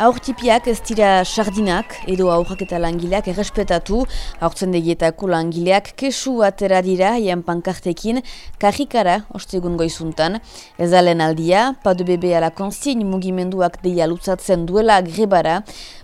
Aurtipiak ez dira sardinak edo aurrak eta langileak errespetatu, aurtzen degietako langileak kesu atera dira hien pankartekin karikara ostegun goizuntan. Ez alen aldia, padu bebe ala konzin mugimenduak deia lutzatzen duela grebara,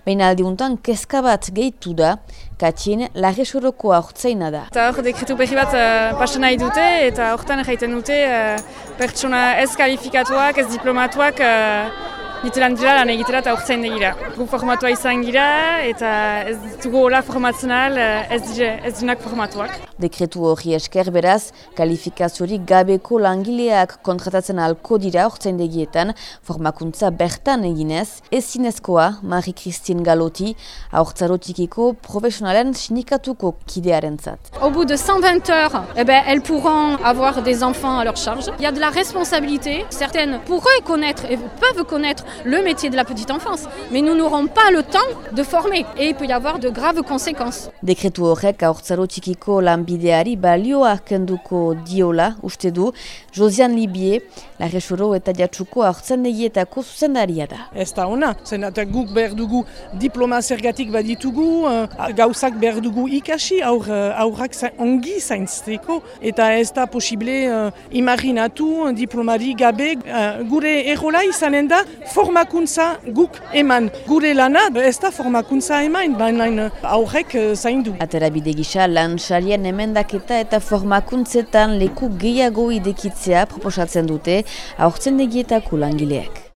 baina aldiuntan keskabat gehitu da, Katxin, lage soroko aurtzeina da. Eta hor dekretu berri bat uh, pasen nahi dute eta hortan erraiten dute uh, pertsona ez kalifikatuak, ez diplomatuak uh, Nitelan dira lan egitera eta urtzain degira. Gu formatua izan gira eta ez ditugu hola formatzional ez, ez dinak formatuak. Dekretu hori esker beraz, kalifikaziorik gabeko langileak kontratatzen alko dira urtzain degietan, formakuntza bertan eginez, ezinezkoa Marie-Christine Galotti, aurtzarotikiko profesionalen sinikatuko kidearen zat. Au bout de 120 heures, eh ben, elles pourront avoir des enfants à leur charge. Il y a de la responsabilité. Certaines pourraient connaître et peuvent connaître le métier de la petite enfance. Mais nous n'aurons pas le temps de former et il peut y avoir de graves conséquences. Dekretu horrek aurtzaro txikiko lanbideari balioa kenduko diola, uste du, Josian Libie, Larresoro eta Jatsuko aurtzen negietako zuzendaria da. Ez da ona, zen eta guk behar dugu diploma zergatik baditugu, uh, gauzak behar dugu ikasi aur, uh, aurrak ongi zainzteko, eta ez da posible uh, imaginatu diplomari gabe uh, gure errola izanen da formakuntza guk eman. Gure lana ez da formakuntza eman, baina aurrek zaindu. Atera bide gisa, lan salien emendaketa eta formakuntzetan leku gehiago idekitzea proposatzen dute, aurtzen degietako langileak.